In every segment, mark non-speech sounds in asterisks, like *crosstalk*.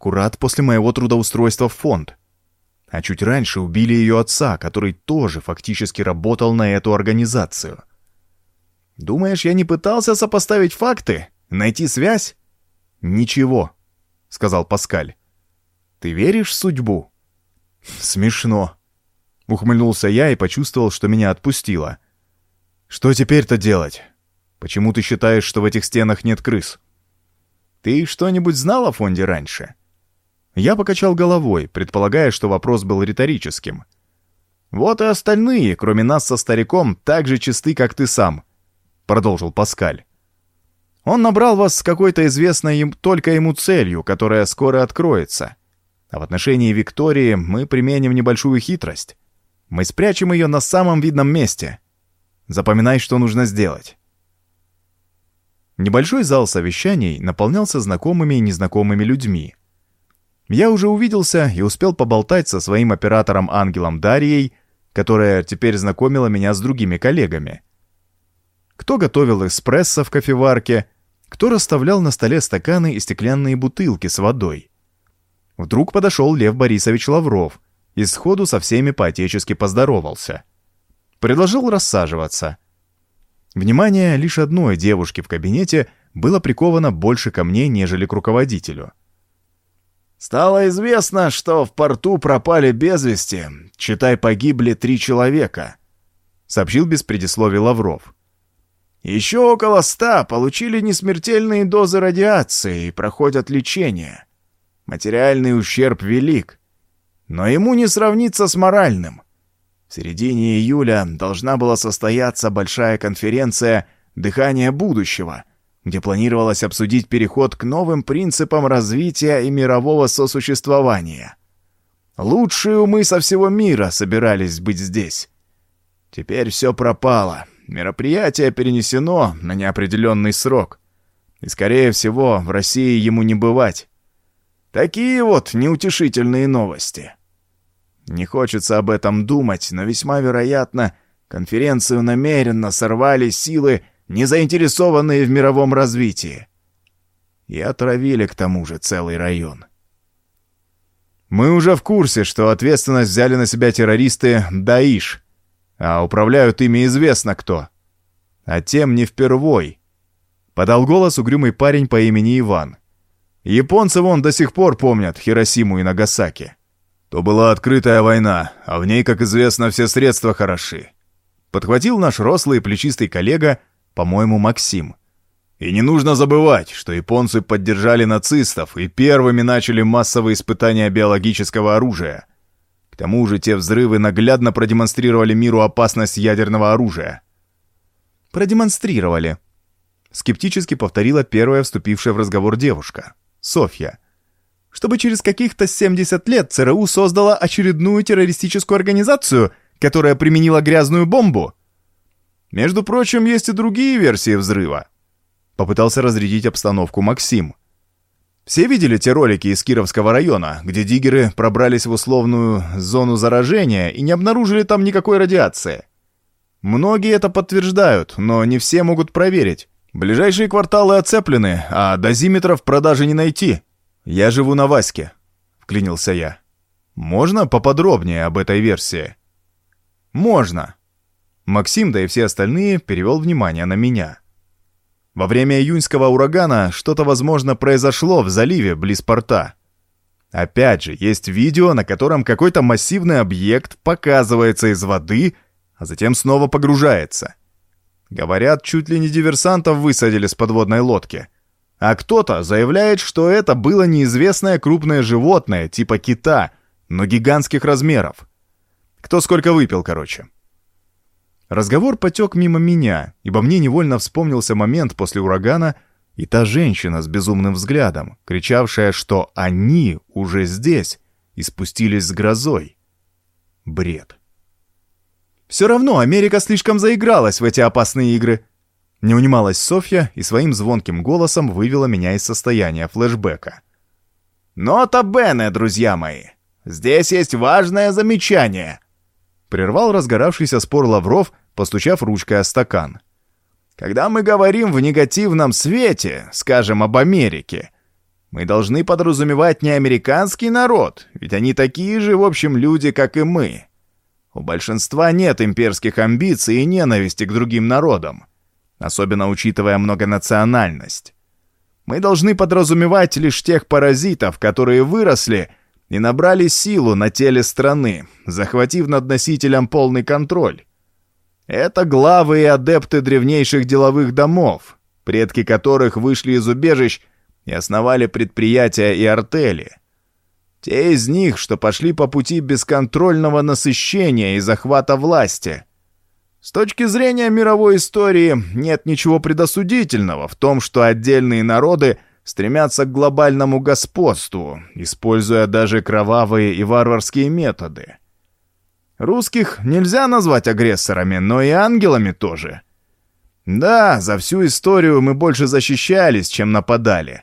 аккурат после моего трудоустройства в фонд. А чуть раньше убили ее отца, который тоже фактически работал на эту организацию. Думаешь, я не пытался сопоставить факты? Найти связь? Ничего, сказал Паскаль. Ты веришь в судьбу? Смешно. Ухмыльнулся я и почувствовал, что меня отпустило. Что теперь-то делать? Почему ты считаешь, что в этих стенах нет крыс? Ты что-нибудь знал о фонде раньше? Я покачал головой, предполагая, что вопрос был риторическим. Вот и остальные, кроме нас со стариком, так же чисты, как ты сам, продолжил Паскаль. Он набрал вас с какой-то известной им только ему целью, которая скоро откроется. А в отношении Виктории мы применим небольшую хитрость. Мы спрячем ее на самом видном месте. Запоминай, что нужно сделать. Небольшой зал совещаний наполнялся знакомыми и незнакомыми людьми. Я уже увиделся и успел поболтать со своим оператором Ангелом Дарьей, которая теперь знакомила меня с другими коллегами. Кто готовил эспрессо в кофеварке, кто расставлял на столе стаканы и стеклянные бутылки с водой. Вдруг подошел Лев Борисович Лавров и сходу со всеми по-отечески поздоровался. Предложил рассаживаться. Внимание лишь одной девушки в кабинете было приковано больше ко мне, нежели к руководителю. «Стало известно, что в порту пропали без вести, читай, погибли три человека», — сообщил без предисловий Лавров. «Еще около ста получили несмертельные дозы радиации и проходят лечение. Материальный ущерб велик, но ему не сравнится с моральным. В середине июля должна была состояться большая конференция «Дыхание будущего», где планировалось обсудить переход к новым принципам развития и мирового сосуществования. Лучшие умы со всего мира собирались быть здесь. Теперь все пропало. Мероприятие перенесено на неопределенный срок. И, скорее всего, в России ему не бывать. Такие вот неутешительные новости. Не хочется об этом думать, но весьма вероятно, конференцию намеренно сорвали силы, не заинтересованные в мировом развитии. И отравили к тому же целый район. Мы уже в курсе, что ответственность взяли на себя террористы Даиш, а управляют ими известно кто. А тем не впервой. Подал голос угрюмый парень по имени Иван. Японцы вон до сих пор помнят Хиросиму и Нагасаки. То была открытая война, а в ней, как известно, все средства хороши. Подхватил наш рослый плечистый коллега, по-моему, Максим. И не нужно забывать, что японцы поддержали нацистов и первыми начали массовые испытания биологического оружия. К тому же те взрывы наглядно продемонстрировали миру опасность ядерного оружия. «Продемонстрировали», — скептически повторила первая вступившая в разговор девушка. Софья. Чтобы через каких-то 70 лет ЦРУ создала очередную террористическую организацию, которая применила грязную бомбу. Между прочим, есть и другие версии взрыва. Попытался разрядить обстановку Максим. Все видели те ролики из Кировского района, где диггеры пробрались в условную зону заражения и не обнаружили там никакой радиации. Многие это подтверждают, но не все могут проверить. Ближайшие кварталы оцеплены, а дозиметров продажи не найти. Я живу на Ваське, вклинился я. Можно поподробнее об этой версии? Можно. Максим, да и все остальные, перевел внимание на меня. Во время июньского урагана что-то, возможно, произошло в заливе близ порта. Опять же, есть видео, на котором какой-то массивный объект показывается из воды, а затем снова погружается. Говорят, чуть ли не диверсантов высадили с подводной лодки. А кто-то заявляет, что это было неизвестное крупное животное, типа кита, но гигантских размеров. Кто сколько выпил, короче. Разговор потек мимо меня, ибо мне невольно вспомнился момент после урагана и та женщина с безумным взглядом, кричавшая, что они уже здесь и спустились с грозой. Бред. Все равно Америка слишком заигралась в эти опасные игры. Не унималась Софья и своим звонким голосом вывела меня из состояния флешбека. «Нота Бене, друзья мои! Здесь есть важное замечание!» Прервал разгоравшийся спор Лавров, постучав ручкой о стакан. «Когда мы говорим в негативном свете, скажем, об Америке, Мы должны подразумевать не американский народ, ведь они такие же, в общем, люди, как и мы. У большинства нет имперских амбиций и ненависти к другим народам, особенно учитывая многонациональность. Мы должны подразумевать лишь тех паразитов, которые выросли и набрали силу на теле страны, захватив над носителем полный контроль. Это главы и адепты древнейших деловых домов, предки которых вышли из убежищ и основали предприятия и артели. Те из них, что пошли по пути бесконтрольного насыщения и захвата власти. С точки зрения мировой истории нет ничего предосудительного в том, что отдельные народы стремятся к глобальному господству, используя даже кровавые и варварские методы. Русских нельзя назвать агрессорами, но и ангелами тоже. Да, за всю историю мы больше защищались, чем нападали.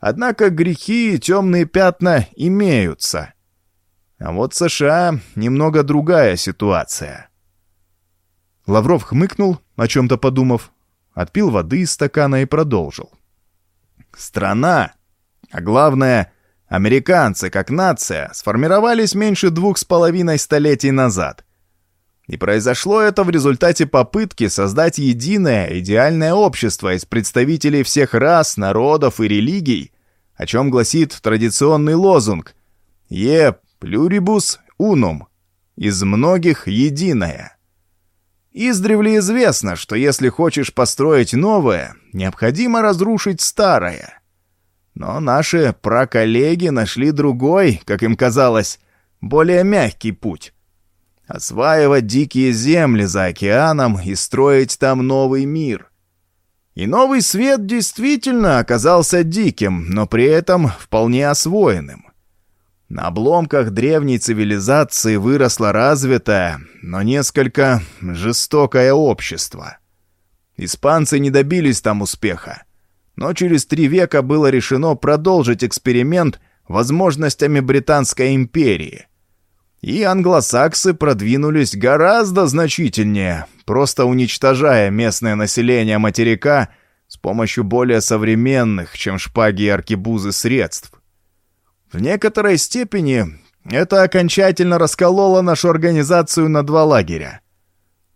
Однако грехи и темные пятна имеются. А вот США немного другая ситуация. Лавров хмыкнул, о чем-то подумав, отпил воды из стакана и продолжил. Страна, а главное, американцы как нация, сформировались меньше двух с половиной столетий назад. И произошло это в результате попытки создать единое идеальное общество из представителей всех рас, народов и религий, о чем гласит традиционный лозунг «Е pluribus unum» — «Из многих единое». Издревле известно, что если хочешь построить новое, необходимо разрушить старое. Но наши проколлеги нашли другой, как им казалось, более мягкий путь. Осваивать дикие земли за океаном и строить там новый мир. И новый свет действительно оказался диким, но при этом вполне освоенным. На обломках древней цивилизации выросло развитое, но несколько жестокое общество. Испанцы не добились там успеха, но через три века было решено продолжить эксперимент возможностями Британской империи. И англосаксы продвинулись гораздо значительнее, просто уничтожая местное население материка с помощью более современных, чем шпаги и аркебузы, средств. В некоторой степени это окончательно раскололо нашу организацию на два лагеря.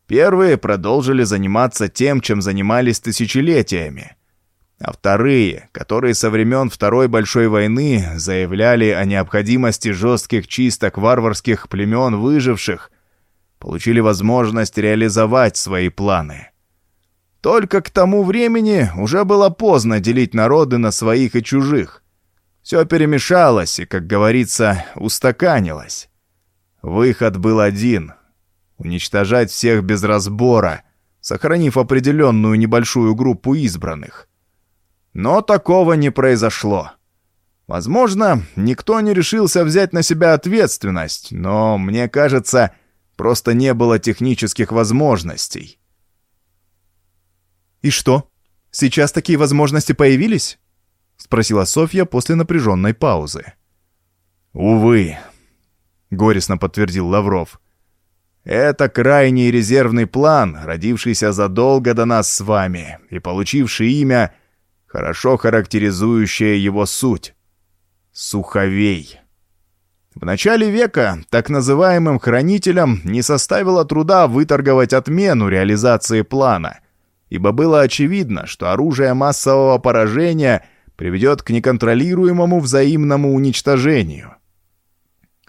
Первые продолжили заниматься тем, чем занимались тысячелетиями, а вторые, которые со времен Второй Большой войны заявляли о необходимости жестких чисток варварских племен выживших получили возможность реализовать свои планы. Только к тому времени уже было поздно делить народы на своих и чужих. Все перемешалось и, как говорится, устаканилось. Выход был один — уничтожать всех без разбора, сохранив определенную небольшую группу избранных. Но такого не произошло. Возможно, никто не решился взять на себя ответственность, но, мне кажется, — Просто не было технических возможностей. «И что? Сейчас такие возможности появились?» — спросила Софья после напряженной паузы. «Увы», — горестно подтвердил Лавров. «Это крайний резервный план, родившийся задолго до нас с вами и получивший имя, хорошо характеризующее его суть — Суховей». В начале века так называемым хранителям не составило труда выторговать отмену реализации плана, ибо было очевидно, что оружие массового поражения приведет к неконтролируемому взаимному уничтожению.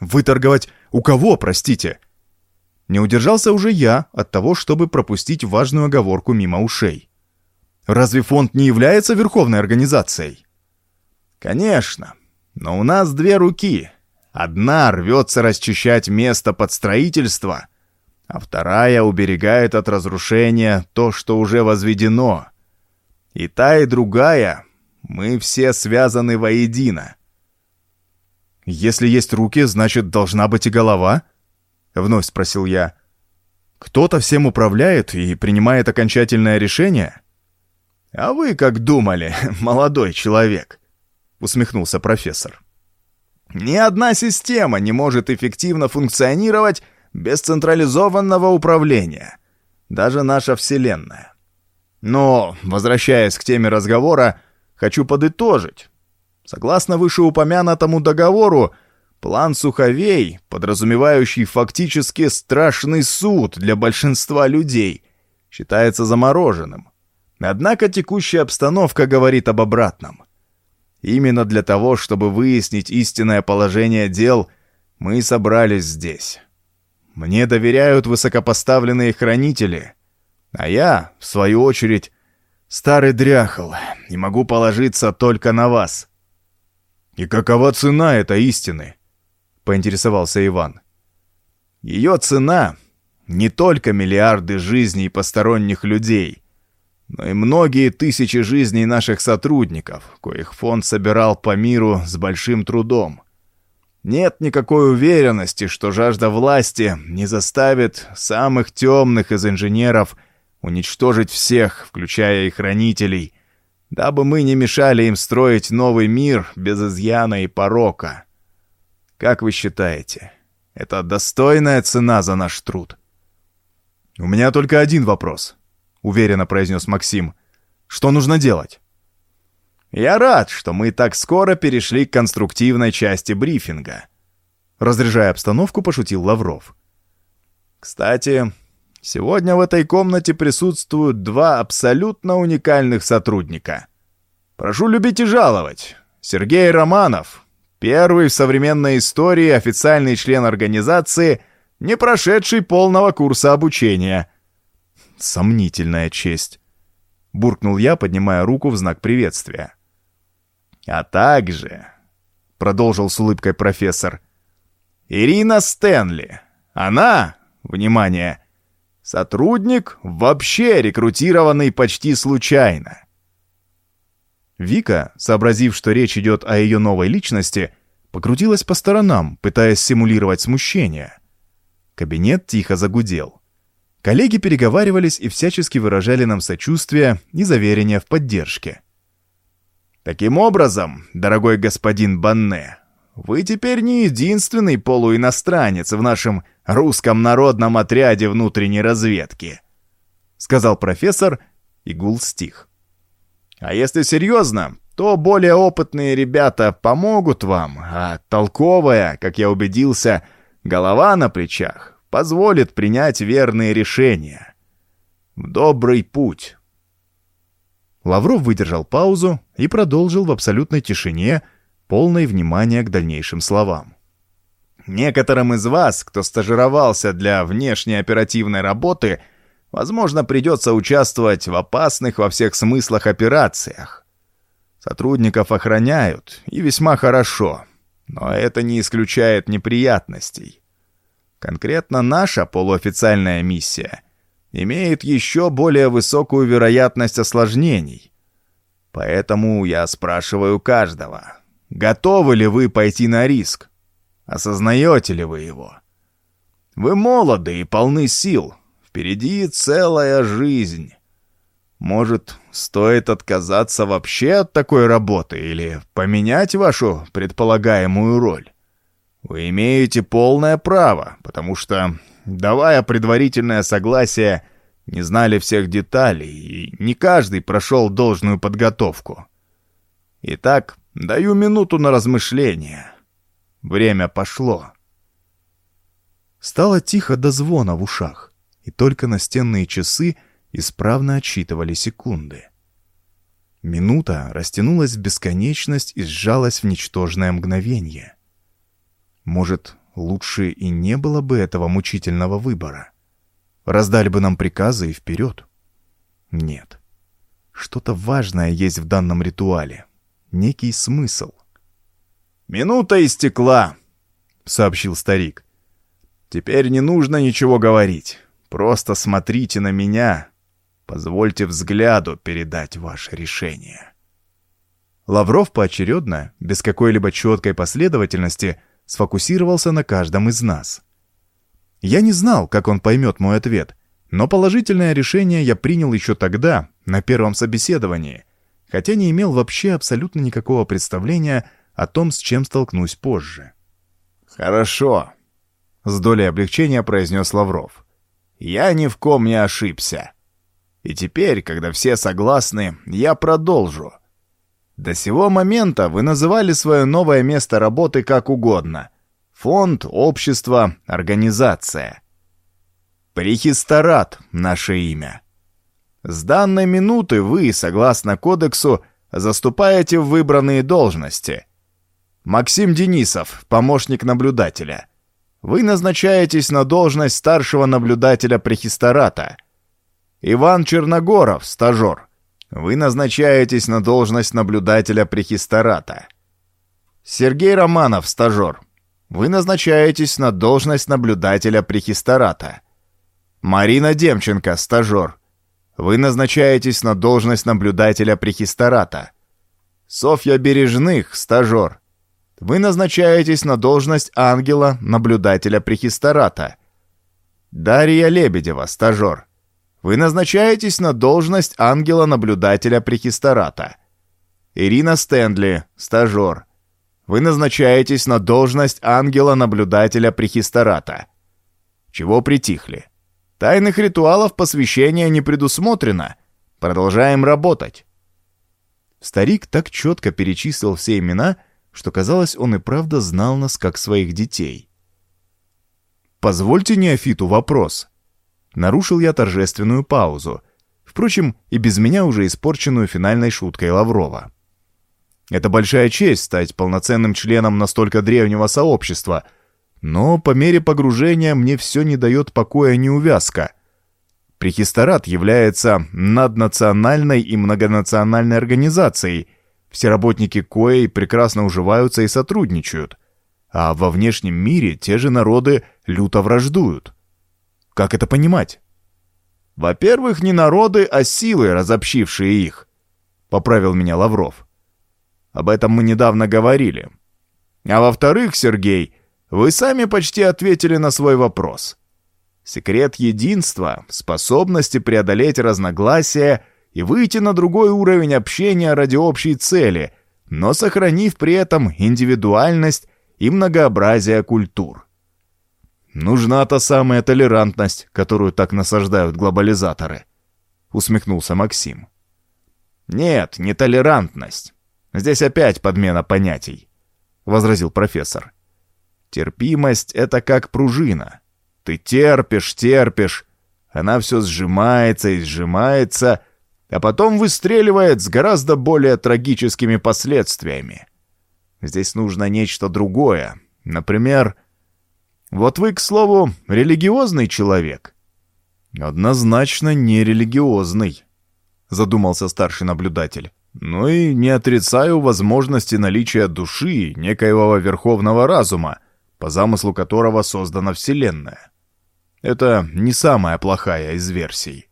«Выторговать у кого, простите?» Не удержался уже я от того, чтобы пропустить важную оговорку мимо ушей. «Разве фонд не является верховной организацией?» «Конечно, но у нас две руки», Одна рвется расчищать место под строительство, а вторая уберегает от разрушения то, что уже возведено. И та, и другая, мы все связаны воедино. «Если есть руки, значит, должна быть и голова?» — вновь спросил я. «Кто-то всем управляет и принимает окончательное решение?» «А вы как думали, *laughs* молодой человек?» — усмехнулся профессор. Ни одна система не может эффективно функционировать без централизованного управления. Даже наша Вселенная. Но, возвращаясь к теме разговора, хочу подытожить. Согласно вышеупомянутому договору, план Суховей, подразумевающий фактически страшный суд для большинства людей, считается замороженным. Однако текущая обстановка говорит об обратном. Именно для того, чтобы выяснить истинное положение дел, мы собрались здесь. Мне доверяют высокопоставленные хранители, а я, в свою очередь, старый дряхл и могу положиться только на вас. «И какова цена этой истины?» — поинтересовался Иван. «Ее цена — не только миллиарды жизней посторонних людей — но и многие тысячи жизней наших сотрудников, коих фонд собирал по миру с большим трудом. Нет никакой уверенности, что жажда власти не заставит самых темных из инженеров уничтожить всех, включая и хранителей, дабы мы не мешали им строить новый мир без изъяна и порока. Как вы считаете, это достойная цена за наш труд? У меня только один вопрос —— уверенно произнес Максим. «Что нужно делать?» «Я рад, что мы так скоро перешли к конструктивной части брифинга», — разряжая обстановку, пошутил Лавров. «Кстати, сегодня в этой комнате присутствуют два абсолютно уникальных сотрудника. Прошу любить и жаловать. Сергей Романов, первый в современной истории официальный член организации, не прошедший полного курса обучения — сомнительная честь», — буркнул я, поднимая руку в знак приветствия. «А также», — продолжил с улыбкой профессор, — «Ирина Стэнли. Она, внимание, сотрудник, вообще рекрутированный почти случайно». Вика, сообразив, что речь идет о ее новой личности, покрутилась по сторонам, пытаясь симулировать смущение. Кабинет тихо загудел. Коллеги переговаривались и всячески выражали нам сочувствие и заверения в поддержке. «Таким образом, дорогой господин Банне, вы теперь не единственный полуиностранец в нашем русском народном отряде внутренней разведки», сказал профессор, и гул стих. «А если серьезно, то более опытные ребята помогут вам, а толковая, как я убедился, голова на плечах позволит принять верные решения. В добрый путь. Лавров выдержал паузу и продолжил в абсолютной тишине, полной внимания к дальнейшим словам. Некоторым из вас, кто стажировался для внешней оперативной работы, возможно, придется участвовать в опасных во всех смыслах операциях. Сотрудников охраняют, и весьма хорошо, но это не исключает неприятностей. Конкретно наша полуофициальная миссия имеет еще более высокую вероятность осложнений. Поэтому я спрашиваю каждого, готовы ли вы пойти на риск? Осознаете ли вы его? Вы молоды и полны сил. Впереди целая жизнь. Может, стоит отказаться вообще от такой работы или поменять вашу предполагаемую роль? Вы имеете полное право, потому что, давая предварительное согласие, не знали всех деталей, и не каждый прошел должную подготовку. Итак, даю минуту на размышление. Время пошло. Стало тихо до звона в ушах, и только настенные часы исправно отсчитывали секунды. Минута растянулась в бесконечность и сжалась в ничтожное мгновение. Может, лучше и не было бы этого мучительного выбора? Раздали бы нам приказы и вперед? Нет. Что-то важное есть в данном ритуале. Некий смысл. «Минута истекла», — сообщил старик. «Теперь не нужно ничего говорить. Просто смотрите на меня. Позвольте взгляду передать ваше решение». Лавров поочередно, без какой-либо четкой последовательности, сфокусировался на каждом из нас. Я не знал, как он поймет мой ответ, но положительное решение я принял еще тогда, на первом собеседовании, хотя не имел вообще абсолютно никакого представления о том, с чем столкнусь позже. «Хорошо», — с долей облегчения произнес Лавров. «Я ни в ком не ошибся. И теперь, когда все согласны, я продолжу. До сего момента вы называли свое новое место работы как угодно. Фонд, общество, организация. Прихисторат — наше имя. С данной минуты вы, согласно кодексу, заступаете в выбранные должности. Максим Денисов, помощник наблюдателя. Вы назначаетесь на должность старшего наблюдателя прехистората. Иван Черногоров, стажер. Вы назначаетесь на должность наблюдателя прехистората. Сергей Романов, стажер. Вы назначаетесь на должность наблюдателя прехистората. Марина Демченко, стажер. Вы назначаетесь на должность наблюдателя прехистората. Софья Бережных, стажер. Вы назначаетесь на должность ангела-наблюдателя прехистората. Дарья Лебедева, стажер. Вы назначаетесь на должность ангела-наблюдателя прехистората. Ирина Стэнли, стажер. Вы назначаетесь на должность ангела-наблюдателя прехистората. Чего притихли? Тайных ритуалов посвящения не предусмотрено. Продолжаем работать. Старик так четко перечислил все имена, что, казалось, он и правда знал нас как своих детей. «Позвольте неофиту вопрос». Нарушил я торжественную паузу, впрочем, и без меня уже испорченную финальной шуткой Лаврова. Это большая честь стать полноценным членом настолько древнего сообщества, но по мере погружения мне все не дает покоя неувязка. Прихисторат является наднациональной и многонациональной организацией — все работники коей прекрасно уживаются и сотрудничают, а во внешнем мире те же народы люто враждуют. Как это понимать? Во-первых, не народы, а силы, разобщившие их, поправил меня Лавров. Об этом мы недавно говорили. А во-вторых, Сергей, вы сами почти ответили на свой вопрос. Секрет единства, способности преодолеть разногласия — и выйти на другой уровень общения ради общей цели, но сохранив при этом индивидуальность и многообразие культур. «Нужна та самая толерантность, которую так насаждают глобализаторы», — усмехнулся Максим. «Нет, не толерантность. Здесь опять подмена понятий», — возразил профессор. «Терпимость — это как пружина. Ты терпишь, терпишь, она все сжимается и сжимается, а потом выстреливает с гораздо более трагическими последствиями. Здесь нужно нечто другое. Например, вот вы, к слову, религиозный человек. Однозначно не религиозный, задумался старший наблюдатель. Ну и не отрицаю возможности наличия души, некоего верховного разума, по замыслу которого создана Вселенная. Это не самая плохая из версий.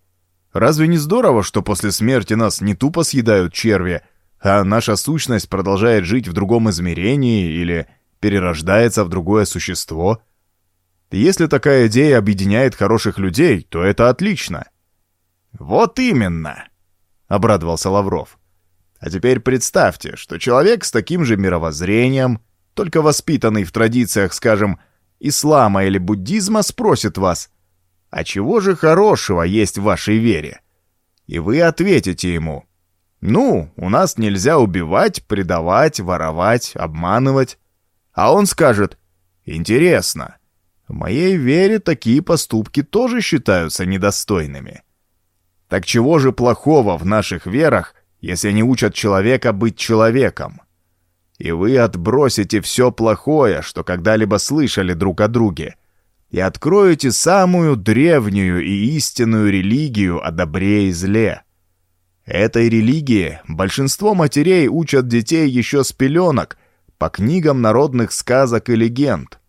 Разве не здорово, что после смерти нас не тупо съедают черви, а наша сущность продолжает жить в другом измерении или перерождается в другое существо? Если такая идея объединяет хороших людей, то это отлично. «Вот именно!» — обрадовался Лавров. «А теперь представьте, что человек с таким же мировоззрением, только воспитанный в традициях, скажем, ислама или буддизма, спросит вас, а чего же хорошего есть в вашей вере? И вы ответите ему, ну, у нас нельзя убивать, предавать, воровать, обманывать. А он скажет, интересно, в моей вере такие поступки тоже считаются недостойными. Так чего же плохого в наших верах, если они учат человека быть человеком? И вы отбросите все плохое, что когда-либо слышали друг о друге, и откроете самую древнюю и истинную религию о добре и зле. Этой религии большинство матерей учат детей еще с пеленок по книгам народных сказок и легенд.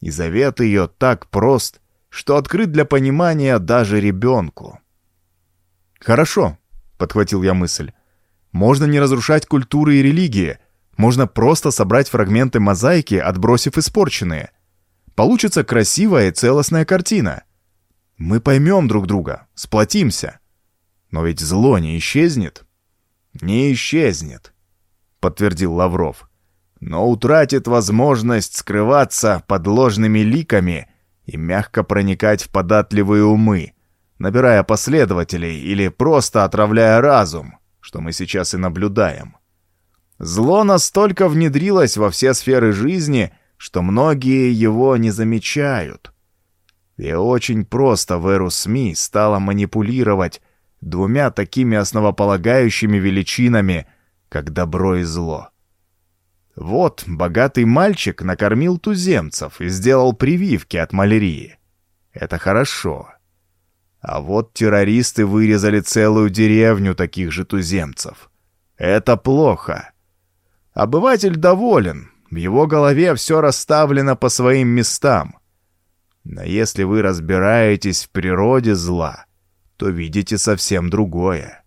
И завет ее так прост, что открыт для понимания даже ребенку. «Хорошо», — подхватил я мысль. «Можно не разрушать культуры и религии, можно просто собрать фрагменты мозаики, отбросив испорченные. Получится красивая и целостная картина. Мы поймем друг друга, сплотимся. Но ведь зло не исчезнет. Не исчезнет, подтвердил Лавров. Но утратит возможность скрываться под ложными ликами и мягко проникать в податливые умы, набирая последователей или просто отравляя разум, что мы сейчас и наблюдаем. Зло настолько внедрилось во все сферы жизни, что многие его не замечают. И очень просто в эру СМИ стало манипулировать двумя такими основополагающими величинами, как добро и зло. Вот богатый мальчик накормил туземцев и сделал прививки от малярии. Это хорошо. А вот террористы вырезали целую деревню таких же туземцев. Это плохо. Обыватель доволен, в его голове все расставлено по своим местам. Но если вы разбираетесь в природе зла, то видите совсем другое.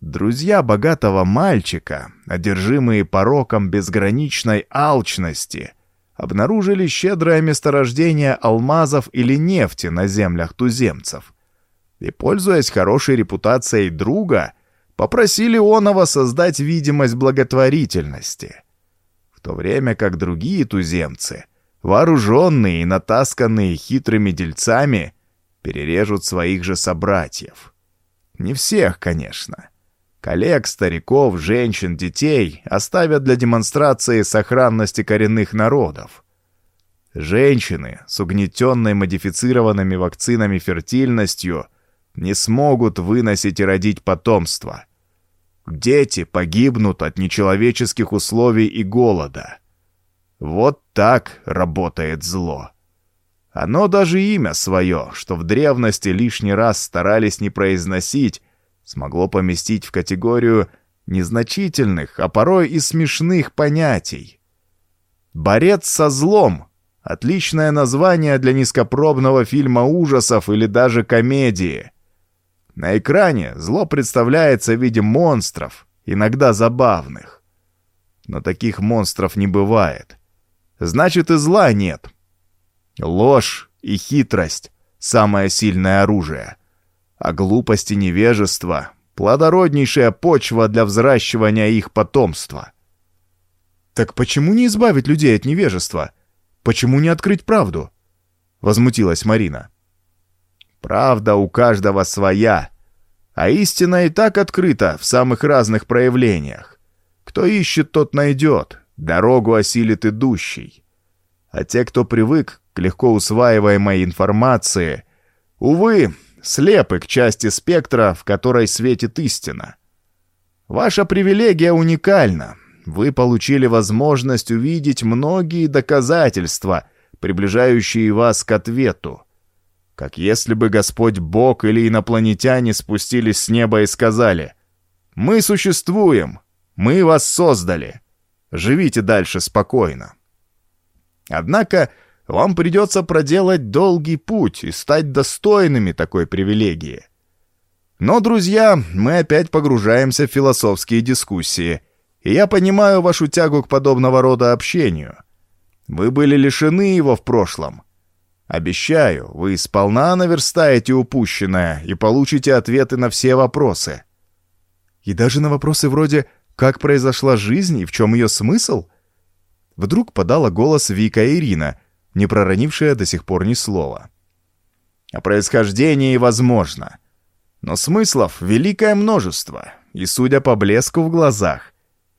Друзья богатого мальчика, одержимые пороком безграничной алчности, обнаружили щедрое месторождение алмазов или нефти на землях туземцев. И, пользуясь хорошей репутацией друга, попросили Онова создать видимость благотворительности. В то время как другие туземцы, вооруженные и натасканные хитрыми дельцами, перережут своих же собратьев. Не всех, конечно. Коллег, стариков, женщин, детей оставят для демонстрации сохранности коренных народов. Женщины с угнетенной модифицированными вакцинами фертильностью не смогут выносить и родить потомство. Дети погибнут от нечеловеческих условий и голода. Вот так работает зло. Оно даже имя свое, что в древности лишний раз старались не произносить, смогло поместить в категорию незначительных, а порой и смешных понятий. «Борец со злом» — отличное название для низкопробного фильма ужасов или даже комедии. На экране зло представляется в виде монстров, иногда забавных. Но таких монстров не бывает. Значит, и зла нет. Ложь и хитрость — самое сильное оружие — а глупость и невежество — плодороднейшая почва для взращивания их потомства. «Так почему не избавить людей от невежества? Почему не открыть правду?» — возмутилась Марина. «Правда у каждого своя, а истина и так открыта в самых разных проявлениях. Кто ищет, тот найдет, дорогу осилит идущий. А те, кто привык к легко усваиваемой информации, увы, слепы к части спектра, в которой светит истина. Ваша привилегия уникальна. Вы получили возможность увидеть многие доказательства, приближающие вас к ответу. Как если бы Господь Бог или инопланетяне спустились с неба и сказали «Мы существуем, мы вас создали, живите дальше спокойно». Однако вам придется проделать долгий путь и стать достойными такой привилегии. Но, друзья, мы опять погружаемся в философские дискуссии, и я понимаю вашу тягу к подобного рода общению. Вы были лишены его в прошлом. Обещаю, вы сполна наверстаете упущенное и получите ответы на все вопросы. И даже на вопросы вроде «Как произошла жизнь и в чем ее смысл?» Вдруг подала голос Вика Ирина — не проронившая до сих пор ни слова. О происхождении возможно, но смыслов великое множество, и, судя по блеску в глазах,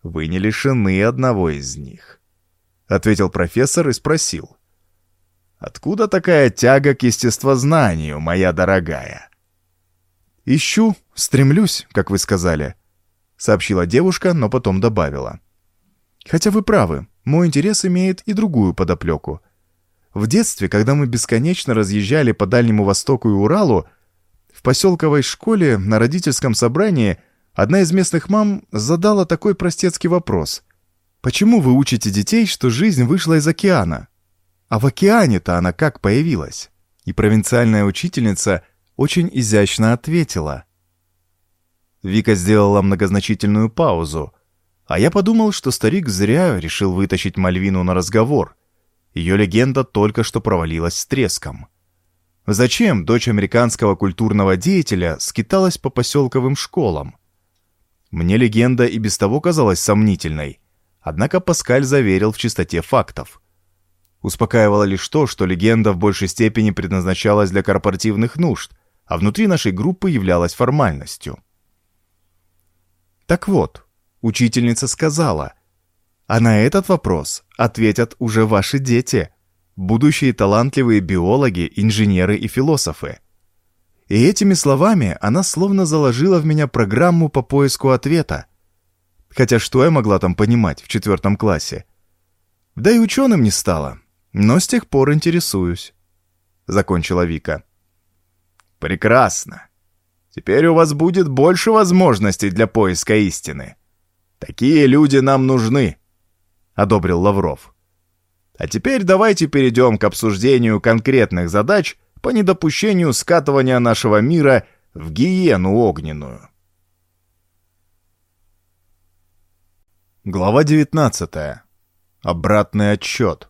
вы не лишены одного из них. Ответил профессор и спросил. Откуда такая тяга к естествознанию, моя дорогая? «Ищу, стремлюсь, как вы сказали», — сообщила девушка, но потом добавила. «Хотя вы правы, мой интерес имеет и другую подоплеку. В детстве, когда мы бесконечно разъезжали по Дальнему Востоку и Уралу, в поселковой школе на родительском собрании одна из местных мам задала такой простецкий вопрос. «Почему вы учите детей, что жизнь вышла из океана? А в океане-то она как появилась?» И провинциальная учительница очень изящно ответила. Вика сделала многозначительную паузу, а я подумал, что старик зря решил вытащить Мальвину на разговор — ее легенда только что провалилась с треском. Зачем дочь американского культурного деятеля скиталась по поселковым школам? Мне легенда и без того казалась сомнительной, однако Паскаль заверил в чистоте фактов. Успокаивало лишь то, что легенда в большей степени предназначалась для корпоративных нужд, а внутри нашей группы являлась формальностью. Так вот, учительница сказала, а на этот вопрос ответят уже ваши дети, будущие талантливые биологи, инженеры и философы. И этими словами она словно заложила в меня программу по поиску ответа. Хотя что я могла там понимать в четвертом классе? Да и ученым не стала, но с тех пор интересуюсь. Закончила Вика. Прекрасно. Теперь у вас будет больше возможностей для поиска истины. Такие люди нам нужны, одобрил Лавров. А теперь давайте перейдем к обсуждению конкретных задач по недопущению скатывания нашего мира в гиену огненную. Глава 19. Обратный отсчет.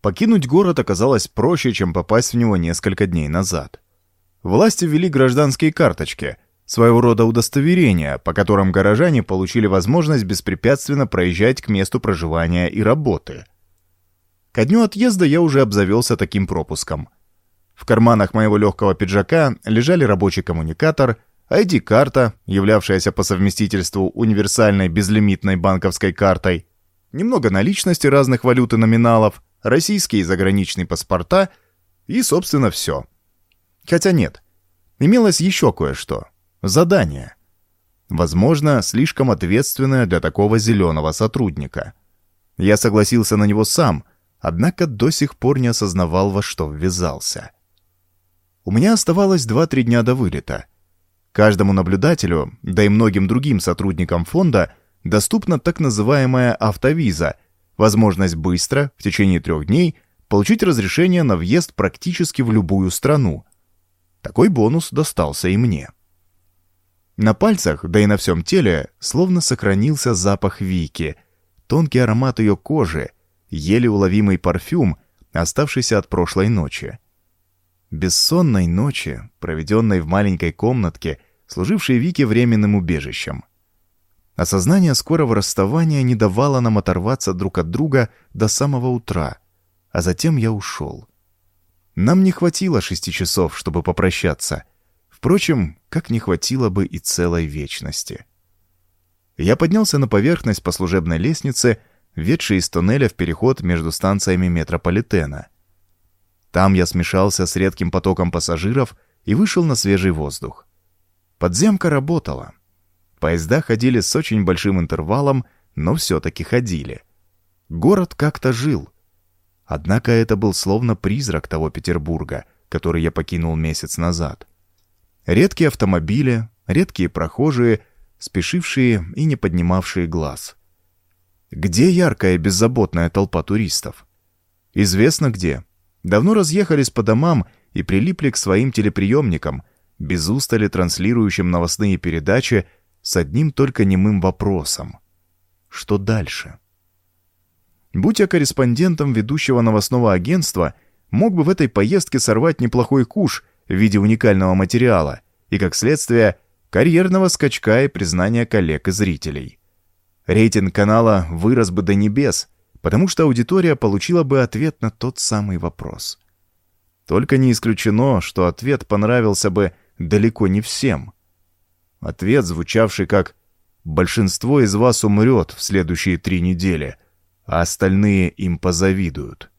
Покинуть город оказалось проще, чем попасть в него несколько дней назад. Власти ввели гражданские карточки, своего рода удостоверения, по которым горожане получили возможность беспрепятственно проезжать к месту проживания и работы. Ко дню отъезда я уже обзавелся таким пропуском. В карманах моего легкого пиджака лежали рабочий коммуникатор, ID-карта, являвшаяся по совместительству универсальной безлимитной банковской картой, немного наличности разных валют и номиналов, российские и заграничные паспорта и, собственно, все. Хотя нет, имелось еще кое-что. Задание. Возможно, слишком ответственное для такого зеленого сотрудника. Я согласился на него сам, однако до сих пор не осознавал, во что ввязался. У меня оставалось 2-3 дня до вылета. Каждому наблюдателю, да и многим другим сотрудникам фонда, доступна так называемая автовиза — возможность быстро, в течение трех дней, получить разрешение на въезд практически в любую страну. Такой бонус достался и мне. На пальцах, да и на всем теле, словно сохранился запах Вики, тонкий аромат ее кожи, еле уловимый парфюм, оставшийся от прошлой ночи. Бессонной ночи, проведенной в маленькой комнатке, служившей Вике временным убежищем. Осознание скорого расставания не давало нам оторваться друг от друга до самого утра, а затем я ушел. Нам не хватило шести часов, чтобы попрощаться. Впрочем, как не хватило бы и целой вечности. Я поднялся на поверхность по служебной лестнице, ведшей из туннеля в переход между станциями метрополитена. Там я смешался с редким потоком пассажиров и вышел на свежий воздух. Подземка работала. Поезда ходили с очень большим интервалом, но все-таки ходили. Город как-то жил. Однако это был словно призрак того Петербурга, который я покинул месяц назад. Редкие автомобили, редкие прохожие, спешившие и не поднимавшие глаз. Где яркая беззаботная толпа туристов? Известно где. Давно разъехались по домам и прилипли к своим телеприемникам, без устали транслирующим новостные передачи с одним только немым вопросом. Что дальше? Будь я корреспондентом ведущего новостного агентства, мог бы в этой поездке сорвать неплохой куш в виде уникального материала и, как следствие, карьерного скачка и признания коллег и зрителей. Рейтинг канала вырос бы до небес, потому что аудитория получила бы ответ на тот самый вопрос. Только не исключено, что ответ понравился бы далеко не всем – Ответ, звучавший как «Большинство из вас умрет в следующие три недели, а остальные им позавидуют».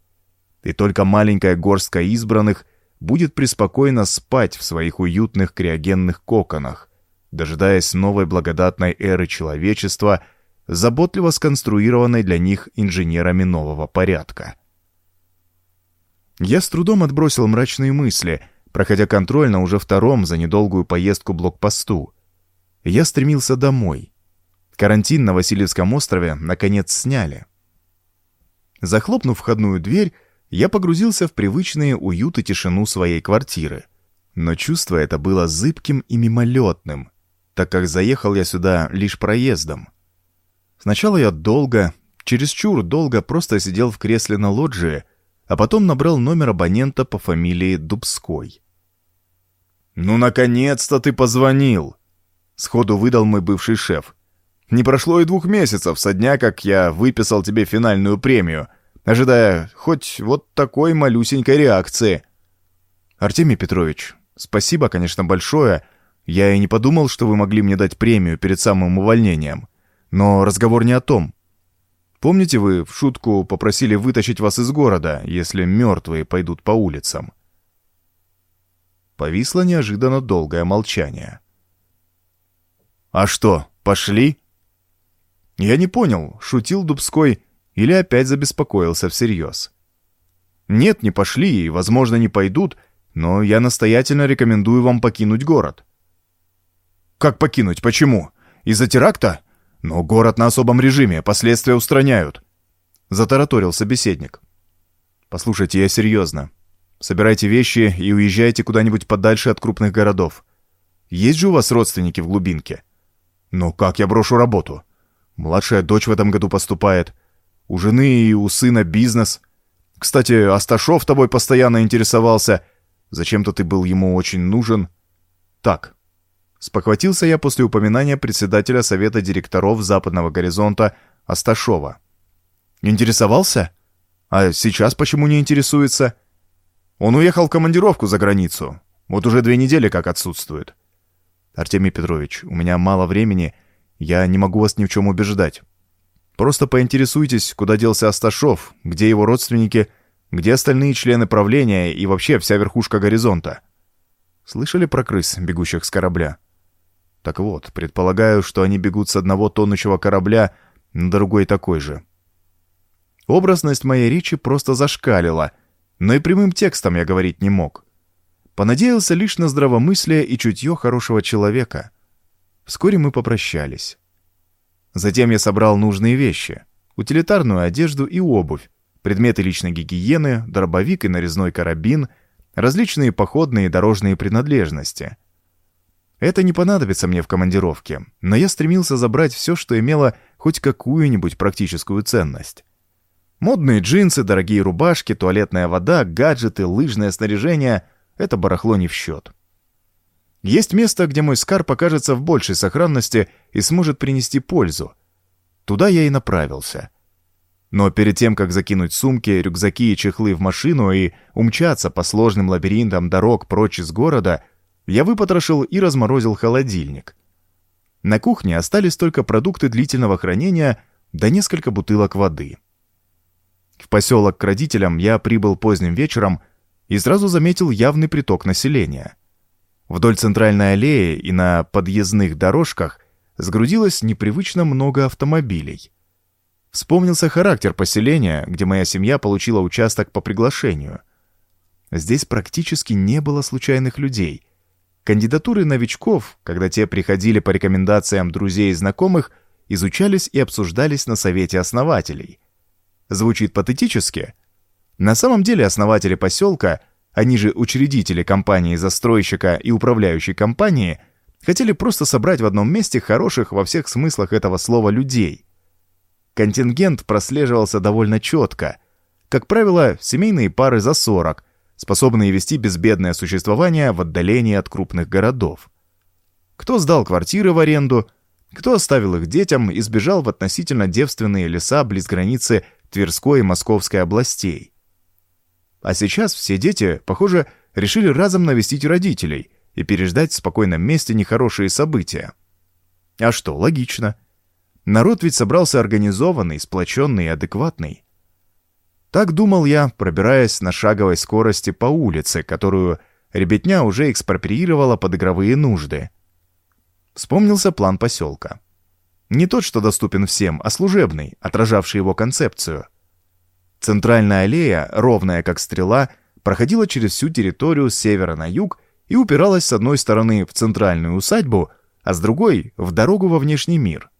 И только маленькая горстка избранных будет преспокойно спать в своих уютных криогенных коконах, дожидаясь новой благодатной эры человечества, заботливо сконструированной для них инженерами нового порядка. Я с трудом отбросил мрачные мысли, проходя контроль на уже втором за недолгую поездку блокпосту — я стремился домой. Карантин на Васильевском острове наконец сняли. Захлопнув входную дверь, я погрузился в привычные уют и тишину своей квартиры. Но чувство это было зыбким и мимолетным, так как заехал я сюда лишь проездом. Сначала я долго, чересчур долго просто сидел в кресле на лоджии, а потом набрал номер абонента по фамилии Дубской. «Ну, наконец-то ты позвонил!» Сходу выдал мой бывший шеф. «Не прошло и двух месяцев со дня, как я выписал тебе финальную премию, ожидая хоть вот такой малюсенькой реакции». «Артемий Петрович, спасибо, конечно, большое. Я и не подумал, что вы могли мне дать премию перед самым увольнением. Но разговор не о том. Помните, вы в шутку попросили вытащить вас из города, если мертвые пойдут по улицам?» Повисло неожиданно долгое молчание. «А что, пошли?» Я не понял, шутил Дубской или опять забеспокоился всерьез. «Нет, не пошли и, возможно, не пойдут, но я настоятельно рекомендую вам покинуть город». «Как покинуть? Почему? Из-за теракта? Но город на особом режиме, последствия устраняют», — затараторил собеседник. «Послушайте, я серьезно. Собирайте вещи и уезжайте куда-нибудь подальше от крупных городов. Есть же у вас родственники в глубинке?» «Но как я брошу работу? Младшая дочь в этом году поступает. У жены и у сына бизнес. Кстати, Асташов тобой постоянно интересовался. Зачем-то ты был ему очень нужен. Так, Спохватился я после упоминания председателя совета директоров западного горизонта Асташова. Интересовался? А сейчас почему не интересуется? Он уехал в командировку за границу. Вот уже две недели как отсутствует. Артемий Петрович, у меня мало времени, я не могу вас ни в чем убеждать. Просто поинтересуйтесь, куда делся Асташов, где его родственники, где остальные члены правления и вообще вся верхушка горизонта. Слышали про крыс, бегущих с корабля? Так вот, предполагаю, что они бегут с одного тонущего корабля на другой такой же. Образность моей речи просто зашкалила, но и прямым текстом я говорить не мог. Понадеялся лишь на здравомыслие и чутье хорошего человека. Вскоре мы попрощались. Затем я собрал нужные вещи. Утилитарную одежду и обувь, предметы личной гигиены, дробовик и нарезной карабин, различные походные и дорожные принадлежности — это не понадобится мне в командировке, но я стремился забрать все, что имело хоть какую-нибудь практическую ценность. Модные джинсы, дорогие рубашки, туалетная вода, гаджеты, лыжное снаряжение — это барахло не в счет. Есть место, где мой скар покажется в большей сохранности и сможет принести пользу. Туда я и направился. Но перед тем, как закинуть сумки, рюкзаки и чехлы в машину и умчаться по сложным лабиринтам дорог прочь из города, я выпотрошил и разморозил холодильник. На кухне остались только продукты длительного хранения да несколько бутылок воды. В поселок к родителям я прибыл поздним вечером и сразу заметил явный приток населения. Вдоль центральной аллеи и на подъездных дорожках сгрудилось непривычно много автомобилей. Вспомнился характер поселения, где моя семья получила участок по приглашению. Здесь практически не было случайных людей — Кандидатуры новичков, когда те приходили по рекомендациям друзей и знакомых, изучались и обсуждались на совете основателей. Звучит патетически. На самом деле основатели поселка, они же учредители компании-застройщика и управляющей компании, хотели просто собрать в одном месте хороших во всех смыслах этого слова людей. Контингент прослеживался довольно четко. Как правило, семейные пары за 40 – способные вести безбедное существование в отдалении от крупных городов. Кто сдал квартиры в аренду, кто оставил их детям и сбежал в относительно девственные леса близ границы Тверской и Московской областей. А сейчас все дети, похоже, решили разом навестить родителей и переждать в спокойном месте нехорошие события. А что, логично. Народ ведь собрался организованный, сплоченный и адекватный. Так думал я, пробираясь на шаговой скорости по улице, которую ребятня уже экспроприировала под игровые нужды. Вспомнился план поселка. Не тот, что доступен всем, а служебный, отражавший его концепцию. Центральная аллея, ровная как стрела, проходила через всю территорию с севера на юг и упиралась с одной стороны в центральную усадьбу, а с другой — в дорогу во внешний мир.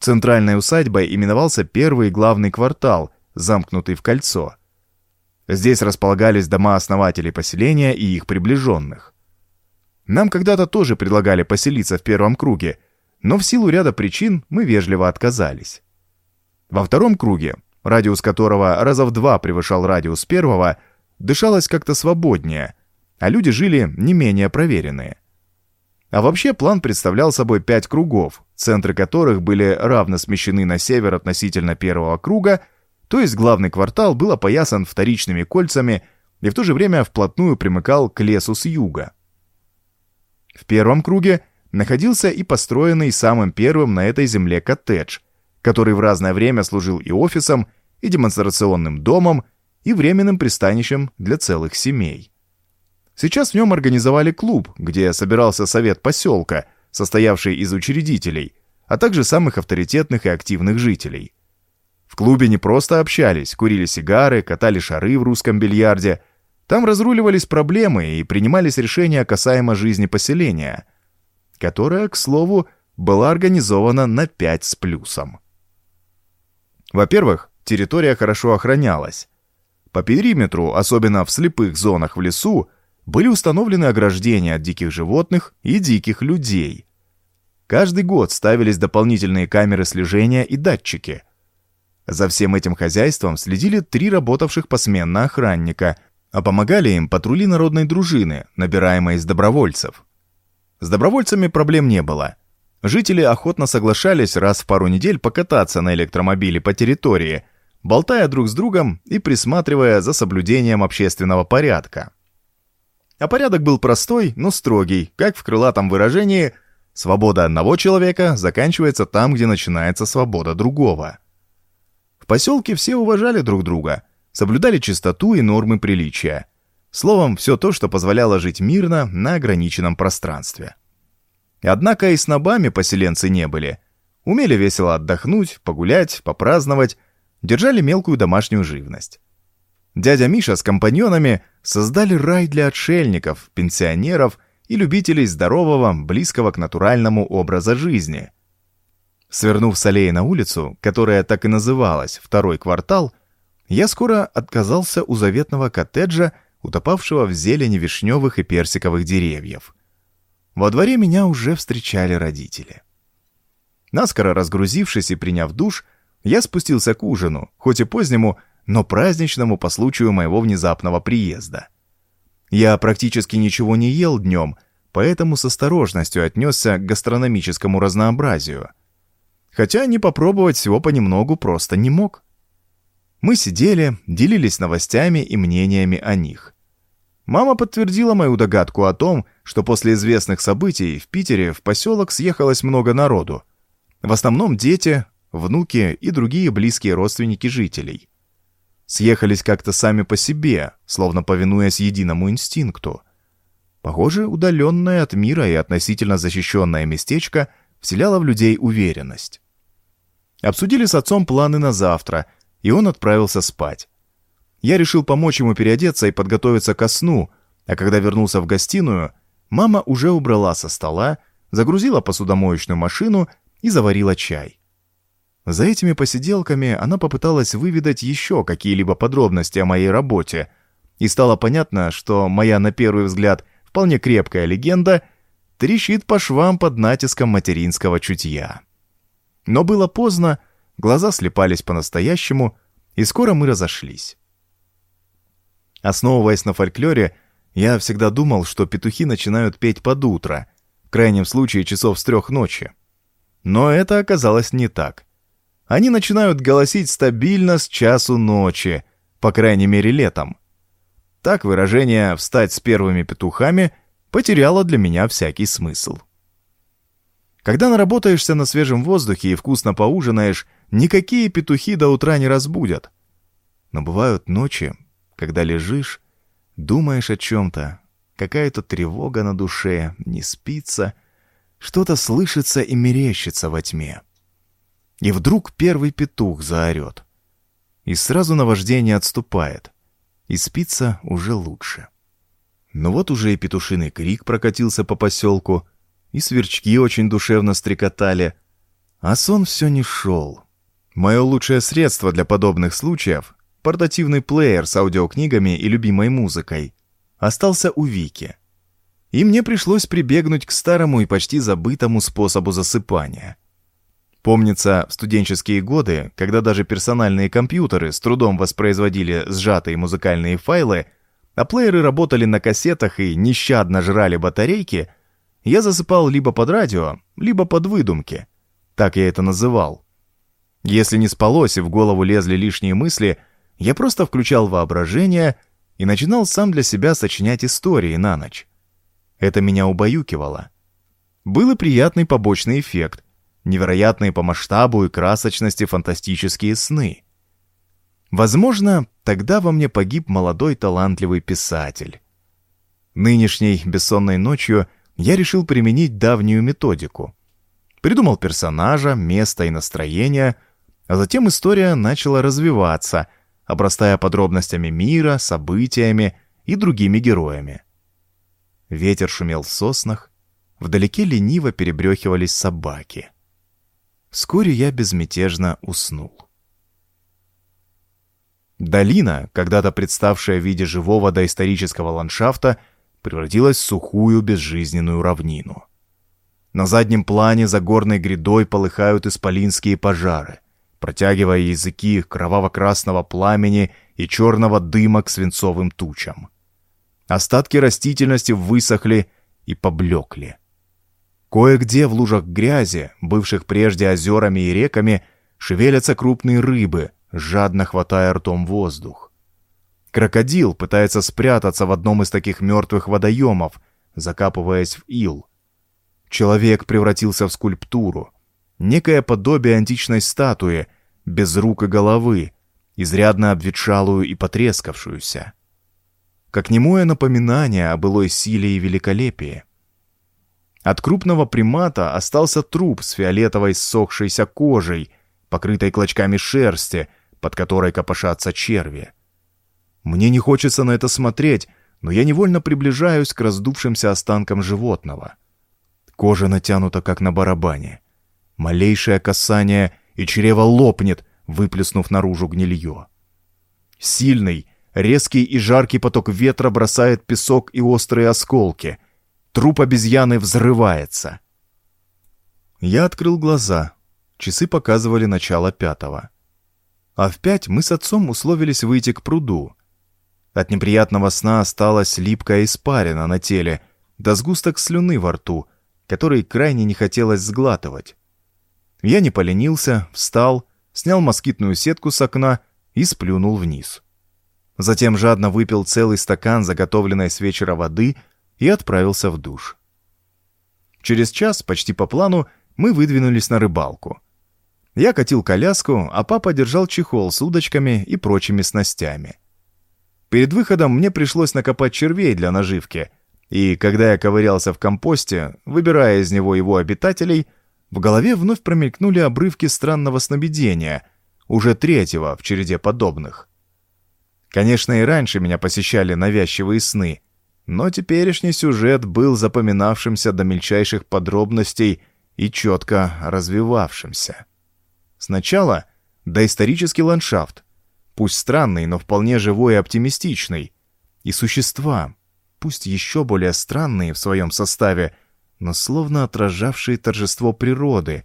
Центральной усадьбой именовался первый главный квартал — замкнутый в кольцо. Здесь располагались дома основателей поселения и их приближенных. Нам когда-то тоже предлагали поселиться в первом круге, но в силу ряда причин мы вежливо отказались. Во втором круге, радиус которого раза в два превышал радиус первого, дышалось как-то свободнее, а люди жили не менее проверенные. А вообще план представлял собой пять кругов, центры которых были равно смещены на север относительно первого круга то есть главный квартал был опоясан вторичными кольцами и в то же время вплотную примыкал к лесу с юга. В первом круге находился и построенный самым первым на этой земле коттедж, который в разное время служил и офисом, и демонстрационным домом, и временным пристанищем для целых семей. Сейчас в нем организовали клуб, где собирался совет поселка, состоявший из учредителей, а также самых авторитетных и активных жителей. В клубе не просто общались, курили сигары, катали шары в русском бильярде. Там разруливались проблемы и принимались решения касаемо жизни поселения, которая, к слову, была организована на 5 с плюсом. Во-первых, территория хорошо охранялась. По периметру, особенно в слепых зонах в лесу, были установлены ограждения от диких животных и диких людей. Каждый год ставились дополнительные камеры слежения и датчики. За всем этим хозяйством следили три работавших посменно охранника, а помогали им патрули народной дружины, набираемые из добровольцев. С добровольцами проблем не было. Жители охотно соглашались раз в пару недель покататься на электромобиле по территории, болтая друг с другом и присматривая за соблюдением общественного порядка. А порядок был простой, но строгий, как в крылатом выражении «свобода одного человека заканчивается там, где начинается свобода другого». В поселке все уважали друг друга, соблюдали чистоту и нормы приличия. Словом, все то, что позволяло жить мирно на ограниченном пространстве. Однако и снобами поселенцы не были. Умели весело отдохнуть, погулять, попраздновать, держали мелкую домашнюю живность. Дядя Миша с компаньонами создали рай для отшельников, пенсионеров и любителей здорового, близкого к натуральному образа жизни. Свернув с аллеи на улицу, которая так и называлась «Второй квартал», я скоро отказался у заветного коттеджа, утопавшего в зелени вишневых и персиковых деревьев. Во дворе меня уже встречали родители. Наскоро разгрузившись и приняв душ, я спустился к ужину, хоть и позднему, но праздничному по случаю моего внезапного приезда. Я практически ничего не ел днем, поэтому с осторожностью отнесся к гастрономическому разнообразию. Хотя не попробовать всего понемногу просто не мог. Мы сидели, делились новостями и мнениями о них. Мама подтвердила мою догадку о том, что после известных событий в Питере в поселок съехалось много народу. В основном дети, внуки и другие близкие родственники жителей съехались как-то сами по себе, словно повинуясь единому инстинкту. Похоже, удаленное от мира и относительно защищенное местечко вселяло в людей уверенность. Обсудили с отцом планы на завтра, и он отправился спать. Я решил помочь ему переодеться и подготовиться ко сну, а когда вернулся в гостиную, мама уже убрала со стола, загрузила посудомоечную машину и заварила чай. За этими посиделками она попыталась выведать еще какие-либо подробности о моей работе, и стало понятно, что моя, на первый взгляд, вполне крепкая легенда трещит по швам под натиском материнского чутья. Но было поздно, глаза слепались по-настоящему, и скоро мы разошлись. Основываясь на фольклоре, я всегда думал, что петухи начинают петь под утро, в крайнем случае часов с трех ночи. Но это оказалось не так — они начинают голосить стабильно с часу ночи, по крайней мере летом. Так выражение «встать с первыми петухами» потеряло для меня всякий смысл. Когда наработаешься на свежем воздухе и вкусно поужинаешь, никакие петухи до утра не разбудят. Но бывают ночи, когда лежишь, думаешь о чем-то, какая-то тревога на душе, не спится, что-то слышится и мерещится во тьме. И вдруг первый петух заорет. И сразу наваждение отступает. И спится уже лучше. Но вот уже и петушиный крик прокатился по поселку, и сверчки очень душевно стрекотали, а сон все не шел. Мое лучшее средство для подобных случаев — портативный плеер с аудиокнигами и любимой музыкой — остался у Вики. И мне пришлось прибегнуть к старому и почти забытому способу засыпания — Помнится, в студенческие годы, когда даже персональные компьютеры с трудом воспроизводили сжатые музыкальные файлы, а плееры работали на кассетах и нещадно жрали батарейки, я засыпал либо под радио, либо под выдумки. Так я это называл. Если не спалось и в голову лезли лишние мысли, я просто включал воображение и начинал сам для себя сочинять истории на ночь. Это меня убаюкивало. Был и приятный побочный эффект. Невероятные по масштабу и красочности фантастические сны. Возможно, тогда во мне погиб молодой талантливый писатель. Нынешней бессонной ночью я решил применить давнюю методику. Придумал персонажа, место и настроение, а затем история начала развиваться, обрастая подробностями мира, событиями и другими героями. Ветер шумел в соснах, вдалеке лениво перебрехивались собаки. Вскоре я безмятежно уснул. Долина, когда-то представшая в виде живого доисторического ландшафта, превратилась в сухую безжизненную равнину. На заднем плане за горной грядой полыхают исполинские пожары, протягивая языки кроваво-красного пламени и черного дыма к свинцовым тучам. Остатки растительности высохли и поблекли. Кое-где в лужах грязи, бывших прежде озерами и реками, шевелятся крупные рыбы, жадно хватая ртом воздух. Крокодил пытается спрятаться в одном из таких мертвых водоемов, закапываясь в ил. Человек превратился в скульптуру, некое подобие античной статуи, без рук и головы, изрядно обветшалую и потрескавшуюся. Как немое напоминание о былой силе и великолепии. От крупного примата остался труп с фиолетовой ссохшейся кожей, покрытой клочками шерсти, под которой копошатся черви. Мне не хочется на это смотреть, но я невольно приближаюсь к раздувшимся останкам животного. Кожа натянута, как на барабане. Малейшее касание, и чрево лопнет, выплеснув наружу гнилье. Сильный, резкий и жаркий поток ветра бросает песок и острые осколки — Труп обезьяны взрывается. Я открыл глаза. Часы показывали начало пятого. А в пять мы с отцом условились выйти к пруду. От неприятного сна осталась липкая испарина на теле, да сгусток слюны во рту, который крайне не хотелось сглатывать. Я не поленился, встал, снял москитную сетку с окна и сплюнул вниз. Затем жадно выпил целый стакан заготовленной с вечера воды — и отправился в душ. Через час, почти по плану, мы выдвинулись на рыбалку. Я катил коляску, а папа держал чехол с удочками и прочими снастями. Перед выходом мне пришлось накопать червей для наживки, и когда я ковырялся в компосте, выбирая из него его обитателей, в голове вновь промелькнули обрывки странного сновидения, уже третьего в череде подобных. Конечно, и раньше меня посещали навязчивые сны — но теперешний сюжет был запоминавшимся до мельчайших подробностей и четко развивавшимся. Сначала доисторический ландшафт, пусть странный, но вполне живой и оптимистичный, и существа, пусть еще более странные в своем составе, но словно отражавшие торжество природы,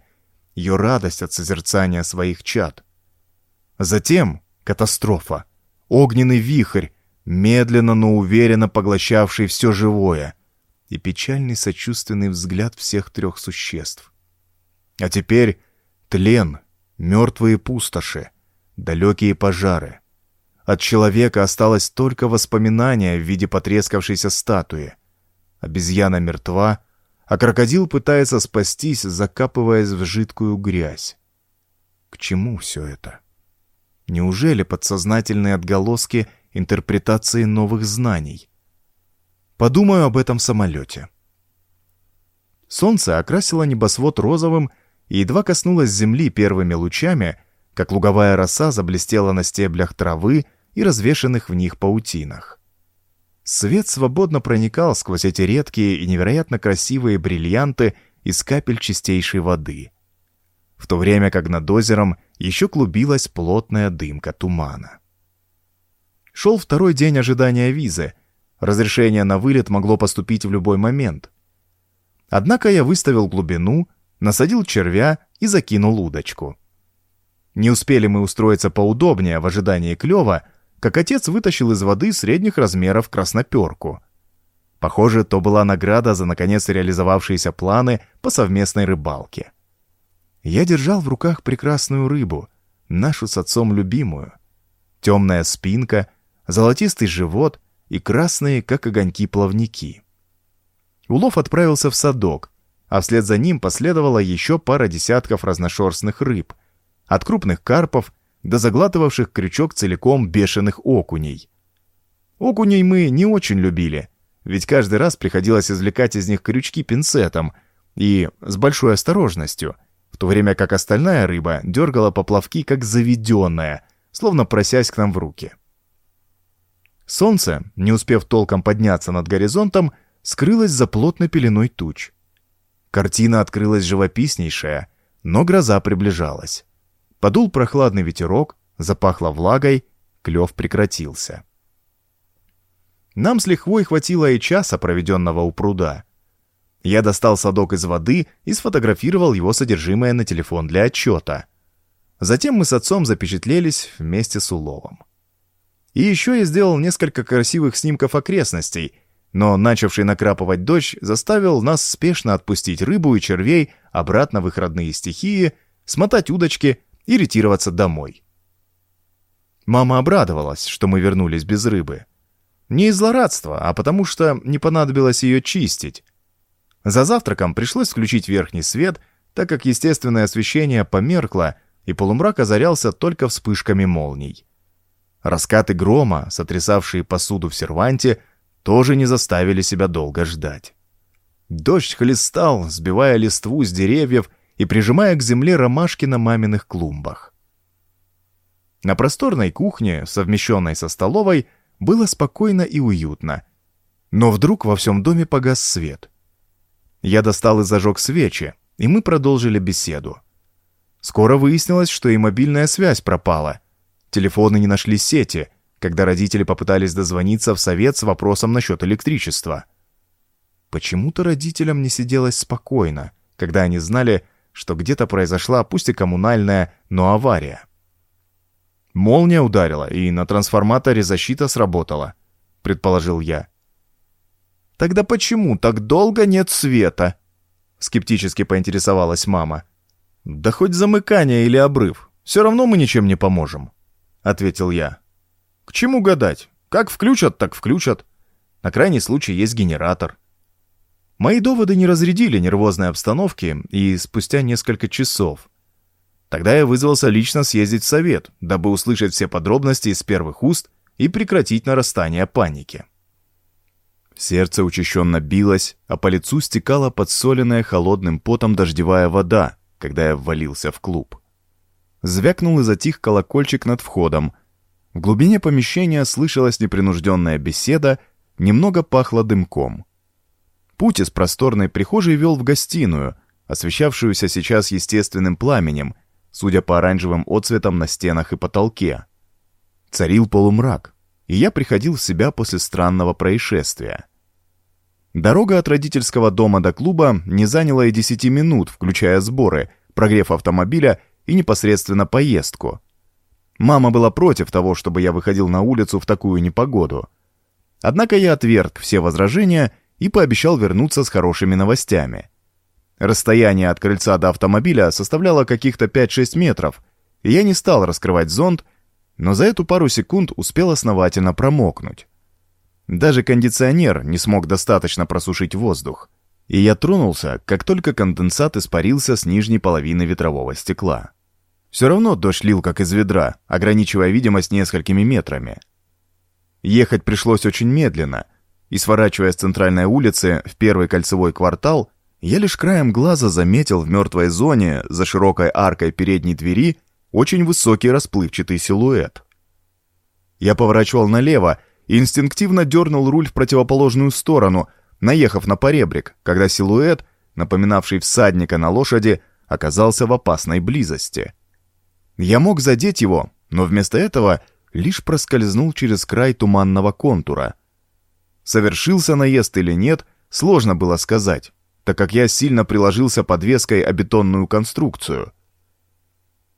ее радость от созерцания своих чад. Затем катастрофа, огненный вихрь, медленно, но уверенно поглощавший все живое, и печальный сочувственный взгляд всех трех существ. А теперь тлен, мертвые пустоши, далекие пожары. От человека осталось только воспоминание в виде потрескавшейся статуи. Обезьяна мертва, а крокодил пытается спастись, закапываясь в жидкую грязь. К чему все это? Неужели подсознательные отголоски — интерпретации новых знаний. Подумаю об этом самолете. Солнце окрасило небосвод розовым и едва коснулось земли первыми лучами, как луговая роса заблестела на стеблях травы и развешанных в них паутинах. Свет свободно проникал сквозь эти редкие и невероятно красивые бриллианты из капель чистейшей воды, в то время как над озером еще клубилась плотная дымка тумана. Шел второй день ожидания визы. Разрешение на вылет могло поступить в любой момент. Однако я выставил глубину, насадил червя и закинул удочку. Не успели мы устроиться поудобнее в ожидании клёва, как отец вытащил из воды средних размеров красноперку. Похоже, то была награда за наконец реализовавшиеся планы по совместной рыбалке. Я держал в руках прекрасную рыбу, нашу с отцом любимую. Темная спинка — золотистый живот и красные, как огоньки, плавники. Улов отправился в садок, а вслед за ним последовала еще пара десятков разношерстных рыб, от крупных карпов до заглатывавших крючок целиком бешеных окуней. Окуней мы не очень любили, ведь каждый раз приходилось извлекать из них крючки пинцетом и с большой осторожностью, в то время как остальная рыба дергала поплавки как заведенная, словно просясь к нам в руки. Солнце, не успев толком подняться над горизонтом, скрылось за плотной пеленой туч. Картина открылась живописнейшая, но гроза приближалась. Подул прохладный ветерок, запахло влагой, клев прекратился. Нам с лихвой хватило и часа, проведенного у пруда. Я достал садок из воды и сфотографировал его содержимое на телефон для отчета. Затем мы с отцом запечатлелись вместе с уловом. И еще я сделал несколько красивых снимков окрестностей, но начавший накрапывать дождь заставил нас спешно отпустить рыбу и червей обратно в их родные стихии, смотать удочки и ретироваться домой. Мама обрадовалась, что мы вернулись без рыбы. Не из злорадства, а потому что не понадобилось ее чистить. За завтраком пришлось включить верхний свет, так как естественное освещение померкло, и полумрак озарялся только вспышками молний. Раскаты грома, сотрясавшие посуду в серванте, тоже не заставили себя долго ждать. Дождь хлестал, сбивая листву с деревьев и прижимая к земле ромашки на маминых клумбах. На просторной кухне, совмещенной со столовой, было спокойно и уютно. Но вдруг во всем доме погас свет. Я достал и зажег свечи, и мы продолжили беседу. Скоро выяснилось, что и мобильная связь пропала. Телефоны не нашли сети, когда родители попытались дозвониться в совет с вопросом насчет электричества. Почему-то родителям не сиделось спокойно, когда они знали, что где-то произошла, пусть и коммунальная, но авария. Молния ударила, и на трансформаторе защита сработала, предположил я. Тогда почему так долго нет света? Скептически поинтересовалась мама. Да хоть замыкание или обрыв, все равно мы ничем не поможем, ответил я. К чему гадать? Как включат, так включат. На крайний случай есть генератор. Мои доводы не разрядили нервозной обстановки, и спустя несколько часов Тогда я вызвался лично съездить в совет, дабы услышать все подробности из первых уст и прекратить нарастание паники. Сердце учащенно билось, а по лицу стекала подсоленная холодным потом дождевая вода, когда я ввалился в клуб. Звякнул и затих колокольчик над входом. В глубине помещения слышалась непринужденная беседа, немного пахло дымком. Путь из просторной прихожей вел в гостиную, освещавшуюся сейчас естественным пламенем, судя по оранжевым отцветам на стенах и потолке. Царил полумрак, и я приходил в себя после странного происшествия. Дорога от родительского дома до клуба не заняла и 10 минут, включая сборы, прогрев автомобиля и непосредственно поездку. Мама была против того, чтобы я выходил на улицу в такую непогоду. Однако я отверг все возражения и пообещал вернуться с хорошими новостями. Расстояние от крыльца до автомобиля составляло каких-то 5-6 метров, и я не стал раскрывать зонт, но за эту пару секунд успел основательно промокнуть. Даже кондиционер не смог достаточно просушить воздух, и я тронулся, как только конденсат испарился с нижней половины ветрового стекла. Все равно дождь лил как из ведра, ограничивая видимость несколькими метрами. Ехать пришлось очень медленно, и сворачивая с центральной улицы в первый кольцевой квартал, я лишь краем глаза заметил в мертвой зоне за широкой аркой передней двери очень высокий расплывчатый силуэт. Я поворачивал налево и инстинктивно дернул руль в противоположную сторону, наехав на поребрик, когда силуэт, напоминавший всадника на лошади, оказался в опасной близости. Я мог задеть его, но вместо этого лишь проскользнул через край туманного контура. Совершился наезд или нет, сложно было сказать так как я сильно приложился подвеской о бетонную конструкцию.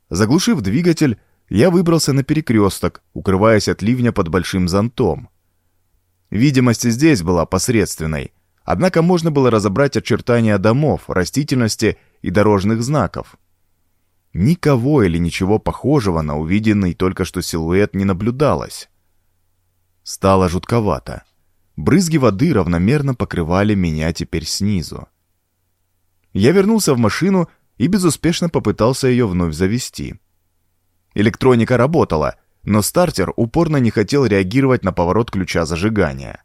Заглушив двигатель, я выбрался на перекресток, укрываясь от ливня под большим зонтом. Видимость здесь была посредственной, однако можно было разобрать очертания домов, растительности и дорожных знаков. Никого или ничего похожего на увиденный только что силуэт не наблюдалось. Стало жутковато. Брызги воды равномерно покрывали меня теперь снизу. Я вернулся в машину и безуспешно попытался ее вновь завести. Электроника работала, но стартер упорно не хотел реагировать на поворот ключа зажигания.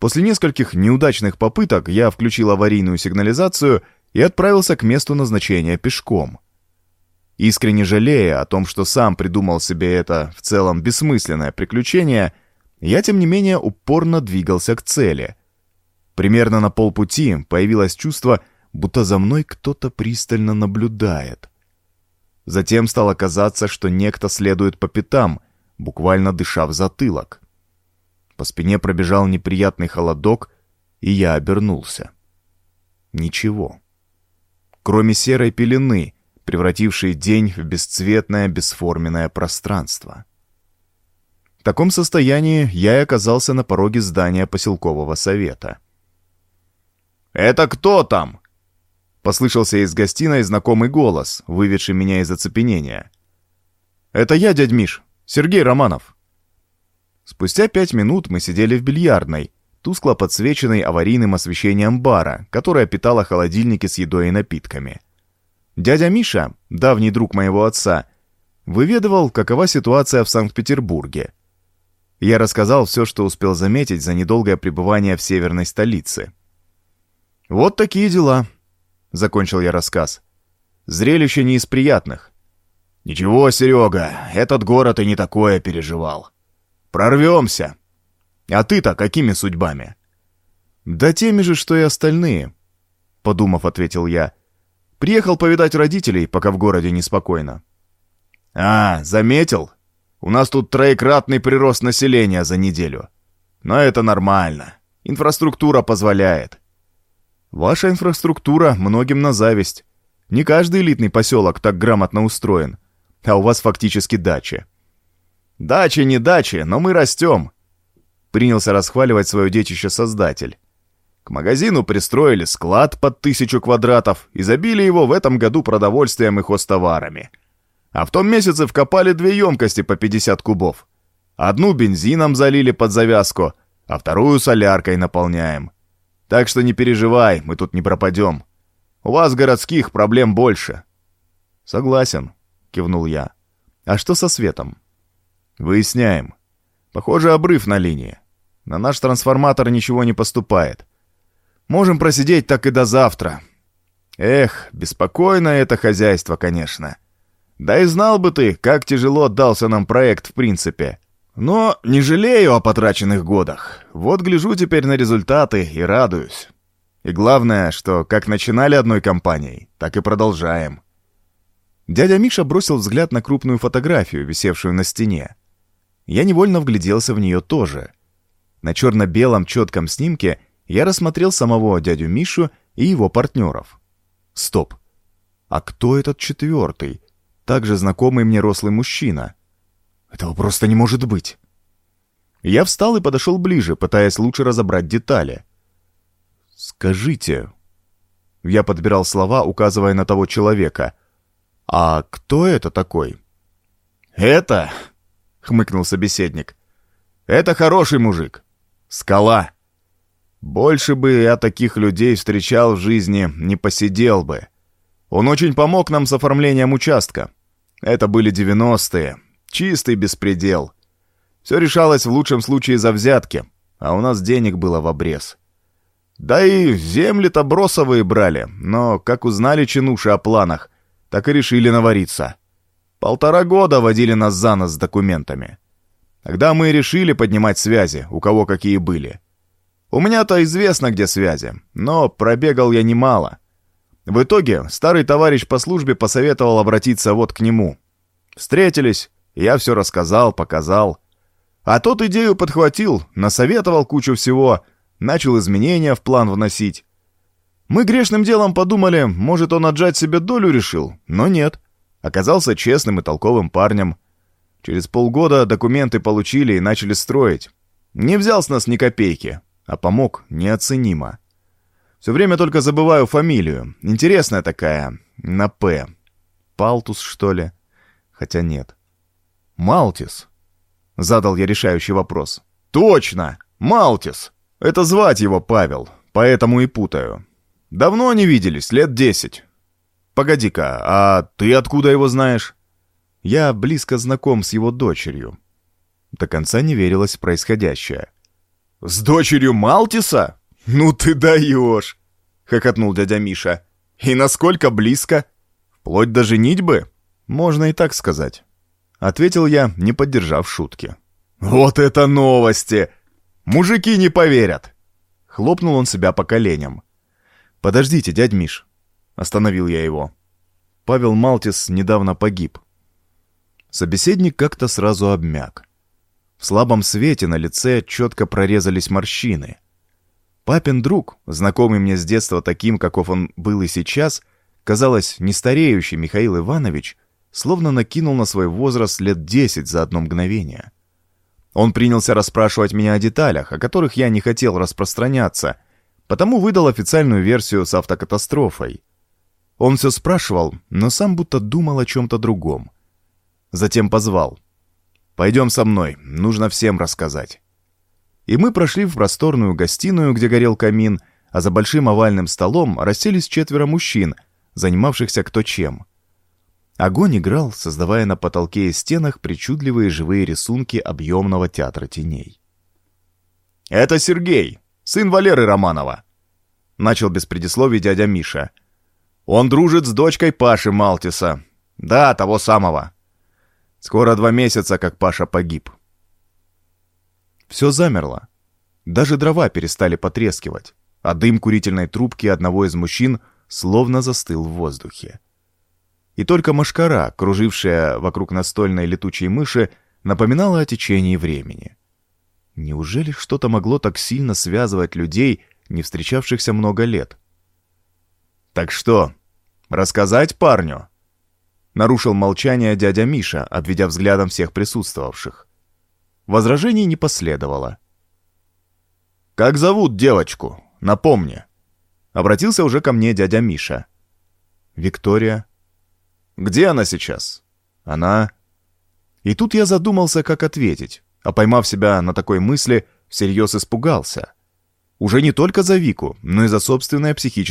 После нескольких неудачных попыток я включил аварийную сигнализацию и отправился к месту назначения пешком. Искренне жалея о том, что сам придумал себе это в целом бессмысленное приключение, я, тем не менее, упорно двигался к цели. Примерно на полпути появилось чувство, будто за мной кто-то пристально наблюдает. Затем стало казаться, что некто следует по пятам, буквально дыша в затылок. По спине пробежал неприятный холодок, и я обернулся. Ничего. Кроме серой пелены, превратившей день в бесцветное, бесформенное пространство. В таком состоянии я и оказался на пороге здания поселкового совета. «Это кто там?» Послышался из гостиной знакомый голос, выведший меня из оцепенения. «Это я, дядь Миш, Сергей Романов». Спустя пять минут мы сидели в бильярдной, тускло подсвеченной аварийным освещением бара, которая питала холодильники с едой и напитками. Дядя Миша, давний друг моего отца, выведывал, какова ситуация в Санкт-Петербурге. Я рассказал все, что успел заметить за недолгое пребывание в северной столице. «Вот такие дела», — закончил я рассказ. «Зрелище не из приятных». «Ничего, Серега, этот город и не такое переживал. Прорвемся. А ты-то какими судьбами?» «Да теми же, что и остальные», — подумав, ответил я. «Приехал повидать родителей, пока в городе неспокойно». «А, заметил? У нас тут троекратный прирост населения за неделю. Но это нормально. Инфраструктура позволяет. Ваша инфраструктура многим на зависть. Не каждый элитный поселок так грамотно устроен. А у вас фактически дача. Дачи не дачи, но мы растем. Принялся расхваливать свое детище создатель. К магазину пристроили склад под тысячу квадратов и забили его в этом году продовольствием и хозтоварами. А в том месяце вкопали две емкости по 50 кубов. Одну бензином залили под завязку, а вторую соляркой наполняем. Так что не переживай, мы тут не пропадем. У вас городских проблем больше». «Согласен», — кивнул я. «А что со светом?» «Выясняем. Похоже, обрыв на линии. На наш трансформатор ничего не поступает. Можем просидеть так и до завтра. Эх, беспокойное это хозяйство, конечно. Да и знал бы ты, как тяжело отдался нам проект в принципе. Но не жалею о потраченных годах. Вот гляжу теперь на результаты и радуюсь. И главное, что как начинали одной компанией, так и продолжаем. Дядя Миша бросил взгляд на крупную фотографию, висевшую на стене. Я невольно вгляделся в нее тоже. На черно-белом четком снимке я рассмотрел самого дядю Мишу и его партнеров. Стоп. А кто этот четвертый? Также знакомый мне рослый мужчина — этого просто не может быть. Я встал и подошел ближе, пытаясь лучше разобрать детали. «Скажите...» Я подбирал слова, указывая на того человека. «А кто это такой?» «Это...» — хмыкнул собеседник. «Это хороший мужик. Скала. Больше бы я таких людей встречал в жизни, не посидел бы. Он очень помог нам с оформлением участка. Это были девяностые, Чистый беспредел. Все решалось в лучшем случае за взятки, а у нас денег было в обрез. Да и земли-то бросовые брали, но как узнали чинуши о планах, так и решили навариться. Полтора года водили нас за нос с документами. Тогда мы решили поднимать связи, у кого какие были. У меня-то известно, где связи, но пробегал я немало. В итоге старый товарищ по службе посоветовал обратиться вот к нему. Встретились, я все рассказал, показал. А тот идею подхватил, насоветовал кучу всего, начал изменения в план вносить. Мы грешным делом подумали, может, он отжать себе долю решил, но нет. Оказался честным и толковым парнем. Через полгода документы получили и начали строить. Не взял с нас ни копейки, а помог неоценимо. Все время только забываю фамилию. Интересная такая, на «П». Палтус, что ли? Хотя нет. Малтис?» Задал я решающий вопрос. «Точно! Малтис. Это звать его Павел, поэтому и путаю. Давно не виделись, лет десять. Погоди-ка, а ты откуда его знаешь? Я близко знаком с его дочерью. До конца не верилось происходящее. «С дочерью Малтиса? Ну ты даешь!» — хохотнул дядя Миша. «И насколько близко? Вплоть до женитьбы?» «Можно и так сказать», — ответил я, не поддержав шутки. «Вот это новости! Мужики не поверят!» Хлопнул он себя по коленям. «Подождите, дядь Миш», — остановил я его. Павел Малтис недавно погиб. Собеседник как-то сразу обмяк. В слабом свете на лице четко прорезались морщины. Папин друг, знакомый мне с детства таким, каков он был и сейчас, казалось, не стареющий Михаил Иванович, словно накинул на свой возраст лет десять за одно мгновение. Он принялся расспрашивать меня о деталях, о которых я не хотел распространяться, потому выдал официальную версию с автокатастрофой. Он все спрашивал, но сам будто думал о чем-то другом. Затем позвал. Пойдем со мной, нужно всем рассказать. И мы прошли в просторную гостиную, где горел камин, а за большим овальным столом расселись четверо мужчин, занимавшихся кто чем. Огонь играл, создавая на потолке и стенах причудливые живые рисунки объемного театра теней. «Это Сергей, сын Валеры Романова», — начал без предисловий дядя Миша. «Он дружит с дочкой Паши Малтиса. Да, того самого. Скоро два месяца, как Паша погиб. Все замерло. Даже дрова перестали потрескивать, а дым курительной трубки одного из мужчин словно застыл в воздухе. И только машкара, кружившая вокруг настольной летучей мыши, напоминала о течении времени. Неужели что-то могло так сильно связывать людей, не встречавшихся много лет? «Так что, рассказать парню?» Нарушил молчание дядя Миша, обведя взглядом всех присутствовавших. Возражений не последовало. «Как зовут девочку? Напомни». Обратился уже ко мне дядя Миша. «Виктория». «Где она сейчас?» «Она...» И тут я задумался, как ответить, а поймав себя на такой мысли, всерьез испугался. Уже не только за Вику, но и за собственное психическое